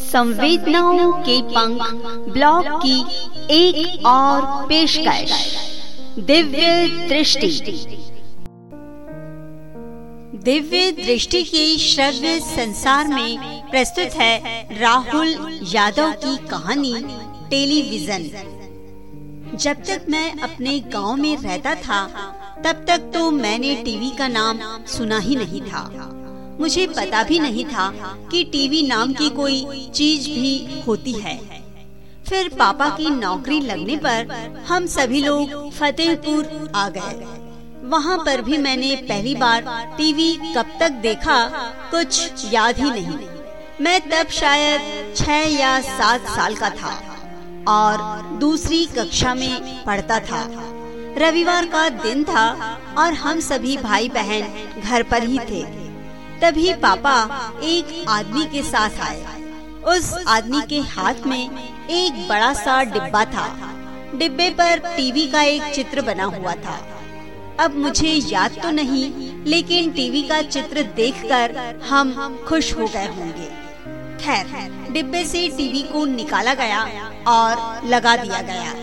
संवेदनाओं के पंख ब्लॉग की एक और पेशकश। दिव्य दृष्टि। दिव्य दृष्टि के श्रव्य संसार में प्रस्तुत है राहुल यादव की कहानी, टेलीविज़न। जब तक मैं अपने गाँव में रहता था, तब तक तो मैंने टीवी का नाम सुना ही नहीं था। मुझे पता भी नहीं था कि टीवी नाम की कोई चीज़ भी होती है। फिर पापा की नौकरी लगने पर हम सभी लोग फतेहपुर आ गए। वहाँ पर भी मैंने पहली बार टीवी कब तक देखा कुछ याद ही नहीं। मैं तब शायद छह या सात साल का था और दूसरी कक्षा में पढ़ता था। रविवार का दिन था और हम सभी भाई बहन घर पर ही थे। तभी पापा एक आदमी के साथ आए। उस आदमी के हाथ में एक बड़ा सा डिब्बा था। डिब्बे पर टीवी का एक चित्र बना हुआ था। अब मुझे याद तो नहीं, लेकिन टीवी का चित्र देखकर हम खुश हो गए होंगे। खैर, डिब्बे से टीवी को निकाला गया और लगा दिया गया।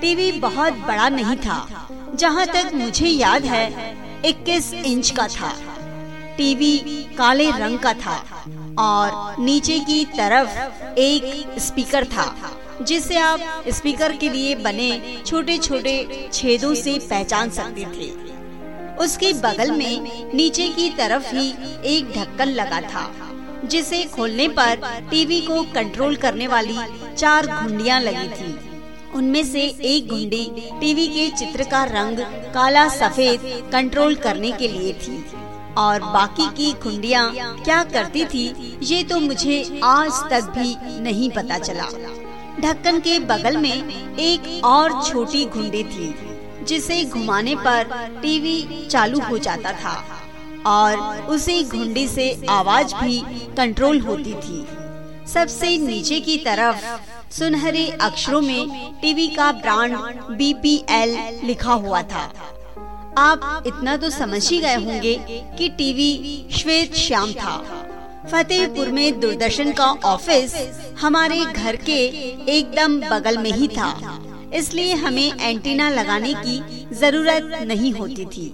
टीवी बहुत बड़ा नहीं था, जहाँ तक मुझे याद है 21 इंच का था। टीवी काले रंग का था और नीचे की तरफ़ एक स्पीकर था, जिसे आप स्पीकर के लिए बने छोटे छोटे छेदों से पहचान सकते थे। उसके बगल में नीचे की तरफ़ ही एक ढक्कन लगा था, जिसे खोलने पर टीवी को कंट्रोल करने वाली चार घुंडियाँ लगी थी। उनमें से एक घुंडी टीवी के चित्र का रंग काला सफ़ेद कंट्रोल करने के लिए थी। और बाकी की घुंडियाँ क्या करती थी, ये तो मुझे आज तक भी नहीं पता चला। ढक्कन के बगल में एक और छोटी घुंडी थी, जिसे घुमाने पर टीवी चालू हो जाता था और उसी घुंडी से आवाज़ भी कंट्रोल होती थी। सबसे नीचे की तरफ़ सुनहरे अक्षरों में टीवी का ब्रांड बीपीएल लिखा हुआ था। आप इतना तो समझ ही गए होंगे कि टीवी श्वेत श्याम था। फतेहपुर में दूरदर्शन का ऑफ़िस हमारे घर के एकदम बगल में ही था। इसलिए हमें एंटीना लगाने की ज़रूरत नहीं होती थी।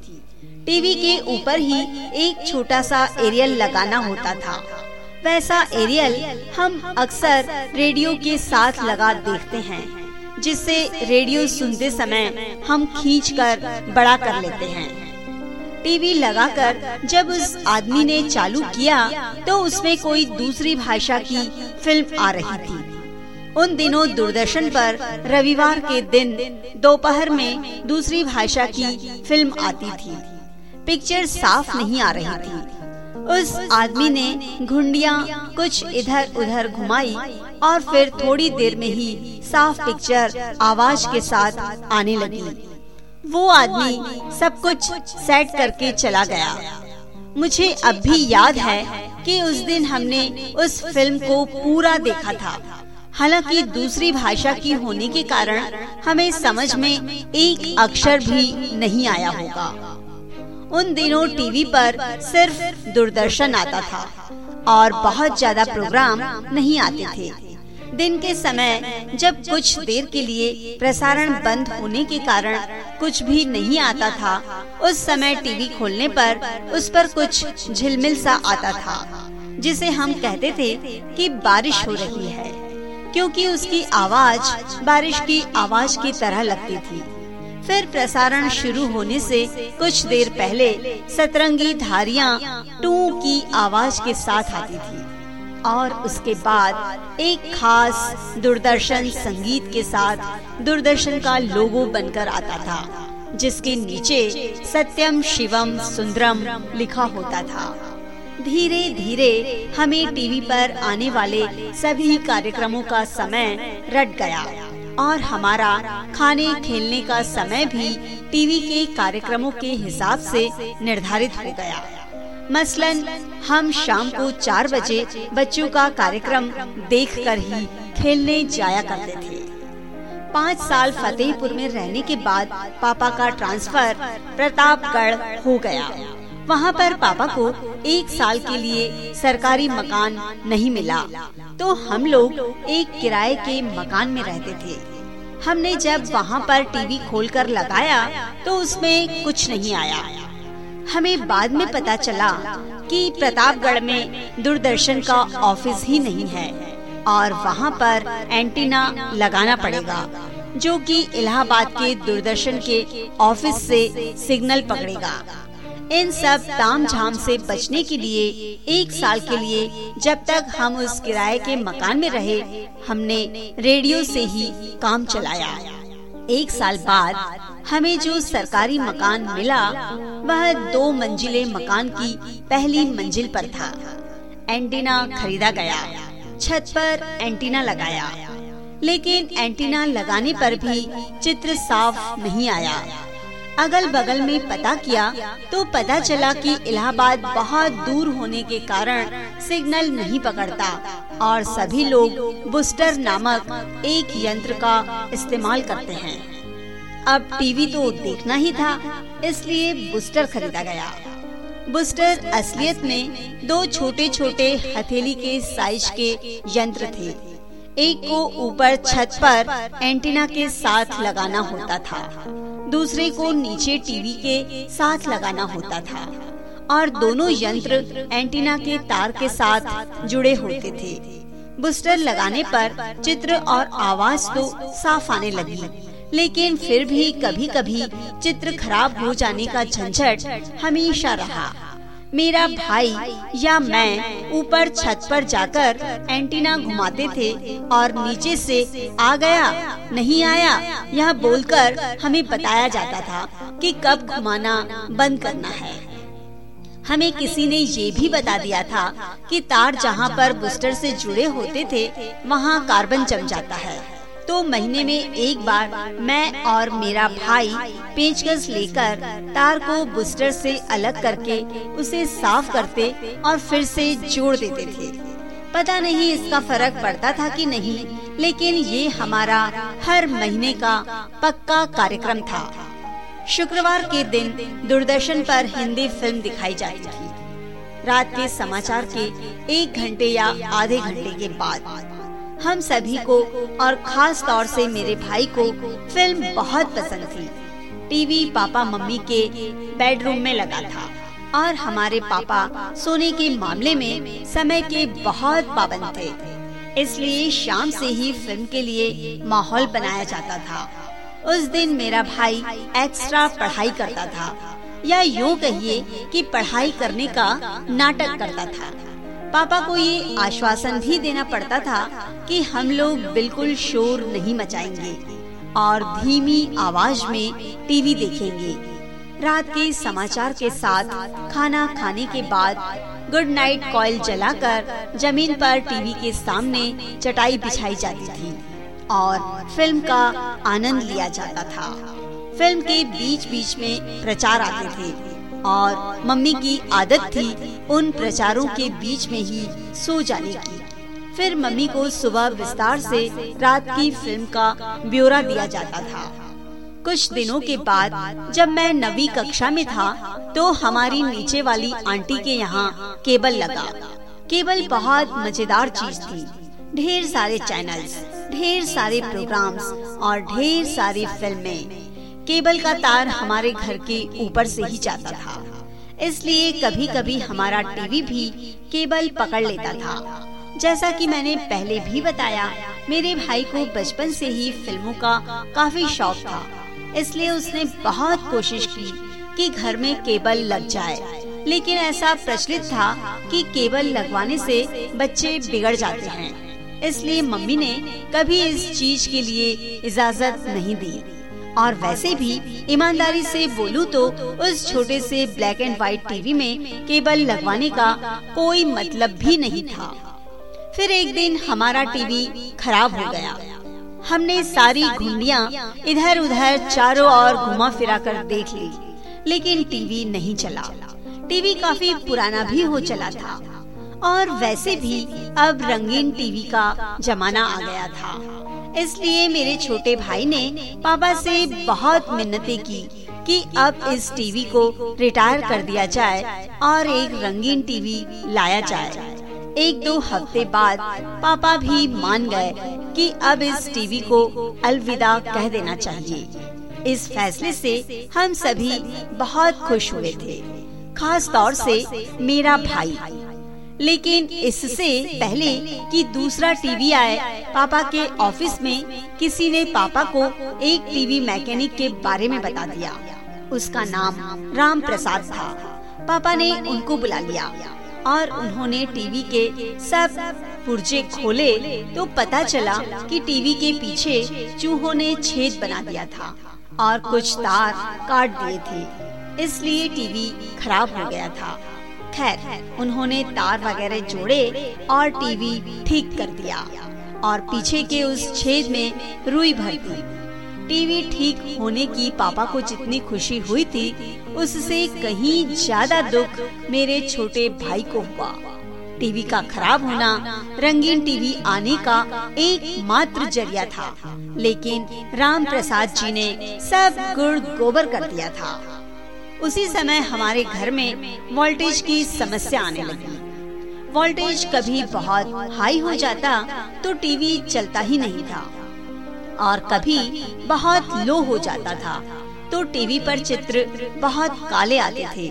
टीवी के ऊपर ही एक छोटा सा एरियल लगाना होता था। वैसा एरियल हम अक्सर रेडियो के साथ लगा देखते हैं। जिससे रेडियो सुनते समय हम खींचकर बड़ा कर लेते हैं। टीवी लगाकर जब उस आदमी ने चालू किया तो उसमें कोई दूसरी भाषा की फ़िल्म आ रही थी। उन दिनों दूरदर्शन पर रविवार के दिन दोपहर में दूसरी भाषा की फ़िल्म आती थी। पिक्चर साफ़ नहीं आ रही थी। उस आदमी ने घुंडिया कुछ इधर उधर घुमाई और फिर थोड़ी देर में ही साफ़ पिक्चर आवाज़ के साथ आने लगी। वो आदमी सब कुछ सेट करके चला गया। मुझे अब भी याद है कि उस दिन हमने उस फ़िल्म को पूरा देखा था। हालाँकि दूसरी भाषा की होने के कारण हमें समझ में एक अक्षर भी नहीं आया होगा। उन दिनों टीवी पर सिर्फ़ दूरदर्शन आता था और बहुत ज़्यादा प्रोग्राम नहीं आते थे। दिन के समय जब कुछ देर के लिए प्रसारण बंद होने के कारण कुछ भी नहीं आता था, उस समय टीवी खोलने पर उस पर कुछ झिलमिल सा आता था, जिसे हम कहते थे कि बारिश हो रही है, क्योंकि उसकी आवाज़ बारिश की आवाज़ की तरह लगती थी। फिर प्रसारण शुरू होने से कुछ देर पहले सतरंगी धारियाँ टू की आवाज़ के साथ आती थी और उसके बाद एक खास दूरदर्शन संगीत के साथ दूरदर्शन का लोगो बनकर आता था, जिसके नीचे सत्यम शिवम सुंदरम लिखा होता था। धीरे धीरे हमें टीवी पर आने वाले सभी कार्यक्रमों का समय रट गया। और हमारा खाने, खेलने का समय भी टीवी के कार्यक्रमों के हिसाब से निर्धारित हो गया। मसलन, हम शाम को चार बजे बच्चों का कार्यक्रम देखकर ही खेलने जाया करते थे। पाँच साल फतेहपुर में रहने के बाद पापा का ट्रांसफ़र प्रतापगढ़ हो गया। वहाँ पर पापा को एक साल के लिए सरकारी मकान नहीं मिला। तो हम लोग एक किराए के मकान में रहते थे। हमने जब वहाँ पर टीवी खोलकर लगाया तो उसमें कुछ नहीं आया। हमें बाद में पता चला कि प्रतापगढ़ में दूरदर्शन का ऑफ़िस ही नहीं है, और वहाँ पर एंटीना लगाना पड़ेगा, जो कि इलाहाबाद के दूरदर्शन के ऑफ़िस से सिग्नल पकड़ेगा। इन सब ताम झाम से बचने के लिए एक साल के लिए जब तक हम उस किराए के मकान में रहे, हमने रेडियो से ही काम चलाया। एक साल बाद हमें जो सरकारी मकान मिला, वह दो मंजिले मकान की पहली मंजिल पर था। एंटीना खरीदा गया, छत पर एंटीना लगाया। लेकिन एंटीना लगाने पर भी चित्र साफ़ नहीं आया। अगल बगल में पता किया तो पता चला कि इलाहाबाद बहुत दूर होने के कारण सिग्नल नहीं पकड़ता और सभी लोग बुस्टर नामक एक यंत्र का इस्तेमाल करते हैं। अब टीवी तो देखना ही था इसलिए बुस्टर खरीदा गया। बुस्टर असलियत में दो छोटे छोटे हथेली के साइज़ के यंत्र थे। एक को ऊपर छत पर एंटीना के साथ लगाना होता था। दूसरे को नीचे टीवी के साथ लगाना होता था और दोनों यंत्र एंटीना के तार के साथ जुड़े होते थे। बूस्टर लगाने पर चित्र और आवाज़ तो साफ़ आने लगी, लेकिन फिर भी कभी कभी चित्र खराब हो जाने का झंझट हमेशा रहा। मेरा भाई या मैं ऊपर छत पर जाकर एंटीना घुमाते थे और नीचे से आ गया, नहीं आया, यह बोलकर हमें बताया जाता था कि कब घुमाना बंद करना है। हमें किसी ने ये भी बता दिया था कि तार जहाँ पर बूस्टर से जुड़े होते थे, वहाँ कार्बन जम जाता है। तो महीने में एक बार मैं और मेरा भाई पेचकस लेकर तार को बूस्टर से अलग करके उसे साफ़ करते और फिर से जोड़ देते थे। पता नहीं इसका फ़र्क पड़ता था कि नहीं, लेकिन ये हमारा हर महीने का पक्का कार्यक्रम था। शुक्रवार के दिन दूरदर्शन पर हिंदी फ़िल्म दिखाई जाती थी। रात के समाचार के एक घंटे या आधे घंटे के बाद हम सभी को और खास तौर से मेरे भाई को फ़िल्म बहुत पसंद थी। टीवी पापा मम्मी के बेडरूम में लगा था और हमारे पापा सोने के मामले में समय के बहुत पाबंद थे। इसलिए शाम से ही फ़िल्म के लिए माहौल बनाया जाता था। उस दिन मेरा भाई एक्स्ट्रा पढ़ाई करता था या यूँ कहिए कि पढ़ाई करने का नाटक करता था। पापा को ये आश्वासन भी देना पड़ता था कि हम लोग बिल्कुल शोर नहीं मचाएँगे और धीमी आवाज़ में टीवी देखेंगे। रात के समाचार के साथ खाना खाने के बाद गुड नाइट कॉइल जलाकर ज़मीन पर टीवी के सामने चटाई बिछाई जाती थी और फ़िल्म का आनंद लिया जाता था। फ़िल्म के बीच बीच में प्रचार आते थे। और मम्मी की आदत थी उन प्रचारों के बीच में ही सो जाने की। फिर मम्मी को सुबह विस्तार से रात की फ़िल्म का ब्यौरा दिया जाता था। कुछ दिनों के बाद जब मैं नवी कक्षा में था तो हमारी नीचे वाली आंटी के यहाँ केबल लगा। केबल बहुत मज़ेदार चीज़ थी। ढेर सारे चैनल्स, ढेर सारे प्रोग्राम्स और ढेर सारी फ़िल्में। केबल का तार हमारे घर के ऊपर से ही जाता था। इसलिए कभी कभी हमारा टीवी भी केबल पकड़ लेता था। जैसा कि मैंने पहले भी बताया, मेरे भाई को बचपन से ही फ़िल्मों का काफ़ी शौक था। इसलिए उसने बहुत कोशिश की कि घर में केबल लग जाए। लेकिन ऐसा प्रचलित था कि केबल लगवाने से बच्चे बिगड़ जाते हैं। इसलिए मम्मी ने कभी इस चीज़ के लिए इजाज़त नहीं दी। और वैसे भी, ईमानदारी से बोलूँ तो उस छोटे से ब्लैक एंड व्हाइट टीवी में केबल लगवाने का कोई मतलब भी नहीं था। फिर एक दिन हमारा टीवी खराब हो गया। हमने सारी घुंडिया इधर उधर चारों ओर घुमा फिरा कर देख ली, लेकिन टीवी नहीं चला। टीवी काफ़ी पुराना भी हो चला था, और वैसे भी अब रंगीन टीवी का जमाना आ गया था। इसलिए मेरे छोटे भाई ने पापा से बहुत मिन्नतें की कि अब इस टीवी को रिटायर कर दिया जाए और एक रंगीन टीवी लाया जाए। एक दो हफ़्ते बाद पापा भी मान गए कि अब इस टीवी को अलविदा कह देना चाहिए। इस फैसले से हम सभी बहुत खुश हुए थे। खास तौर से मेरा भाई। लेकिन इससे पहले कि दूसरा टीवी आए, पापा के ऑफ़िस में किसी ने पापा को एक टीवी मैकेनिक के बारे में बता दिया। उसका नाम राम प्रसाद था। पापा ने उनको बुला लिया और उन्होंने टीवी के सब पुर्जे खोले तो पता चला कि टीवी के पीछे चूहों ने छेद बना दिया था और कुछ तार काट दिए थे। इसलिए टीवी खराब हो गया था। खैर उन्होंने तार वगैरह जोड़े और टीवी ठीक कर दिया और पीछे के उस छेद में रुई भर दी। टीवी ठीक होने की पापा को जितनी खुशी हुई थी, उससे कहीं ज़्यादा दुख मेरे छोटे भाई को हुआ। टीवी का खराब होना रंगीन टीवी आने का एक मात्र ज़रिया था, लेकिन राम प्रसाद जी ने सब गुड़ गोबर कर दिया था। उसी समय हमारे घर में वोल्टेज की समस्या आने लगी। वोल्टेज कभी बहुत हाई हो जाता तो टीवी चलता ही नहीं था। और कभी बहुत लो हो जाता था तो टीवी पर चित्र बहुत काले आते थे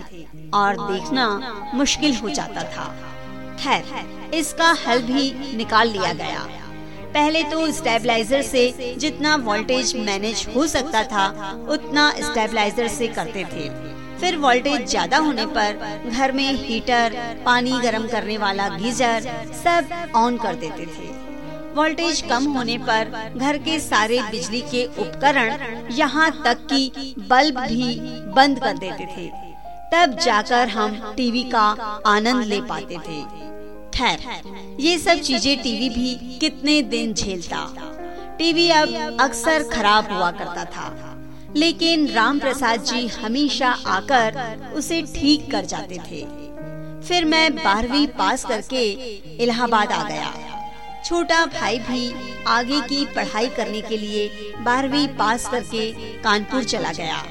और देखना मुश्किल हो जाता था। खैर, इसका हल भी निकाल लिया गया। पहले तो स्टेबलाइजर से जितना वोल्टेज मैनेज हो सकता था, उतना स्टेबलाइजर से करते थे। फिर वोल्टेज ज़्यादा होने पर घर में हीटर पानी गर्म करने वाला गीजर सब ऑन कर देते थे। वोल्टेज कम होने पर घर के सारे बिजली के उपकरण यहाँ तक कि बल्ब भी बंद कर देते थे। तब जाकर हम टीवी का आनंद ले पाते थे। खैर, ये सब चीज़ें टीवी भी कितने दिन झेलता। टीवी अब अक्सर खराब हुआ करता था। लेकिन राम प्रसाद जी हमेशा आकर उसे ठीक कर जाते थे। फिर मैं बारहवीं पास करके इलाहाबाद आ गया। छोटा भाई भी आगे की पढ़ाई करने के लिए बारहवीं पास करके कानपुर चला गया।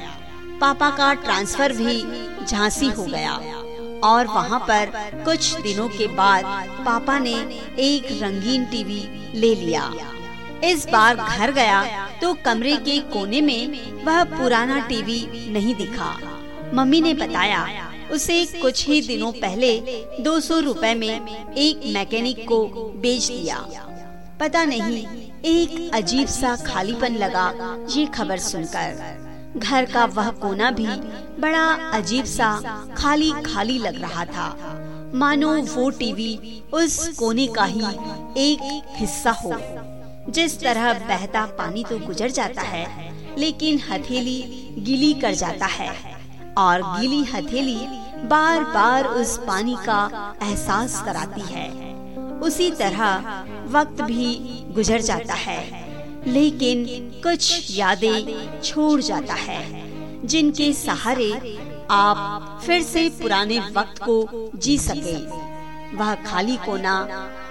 पापा का ट्रांसफ़र भी झांसी हो गया और वहाँ पर कुछ दिनों के बाद पापा ने एक रंगीन टीवी ले लिया। इस बार घर गया तो कमरे के कोने में वह पुराना टीवी नहीं दिखा। मम्मी ने बताया, उसे कुछ ही दिनों पहले दो सौ रूपए में एक मैकेनिक को बेच दिया। पता नहीं, एक अजीब सा खालीपन लगा ये खबर सुनकर। घर का वह कोना भी बड़ा अजीब सा खाली खाली लग रहा था। मानो वो टीवी उस कोने का ही एक हिस्सा हो। जिस तरह बहता पानी तो गुजर जाता है, लेकिन हथेली गीली कर जाता है। और गीली हथेली बार बार उस पानी का एहसास कराती है। उसी तरह वक्त भी गुजर जाता है, लेकिन कुछ यादें छोड़ जाता है, जिनके सहारे आप फिर से पुराने वक्त को जी सके। वह खाली कोना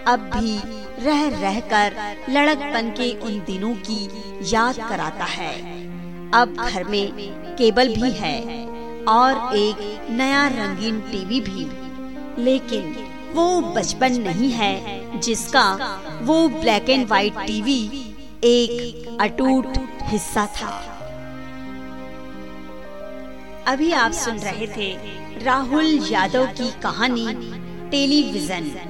अब भी रह रहकर लड़कपन के उन दिनों की याद कराता है। अब घर में केबल भी है और एक नया रंगीन टीवी भी। लेकिन वो बचपन नहीं है जिसका वो ब्लैक एंड व्हाइट टीवी एक अटूट हिस्सा था। अभी आप सुन रहे थे राहुल यादव की कहानी टेलीविज़न।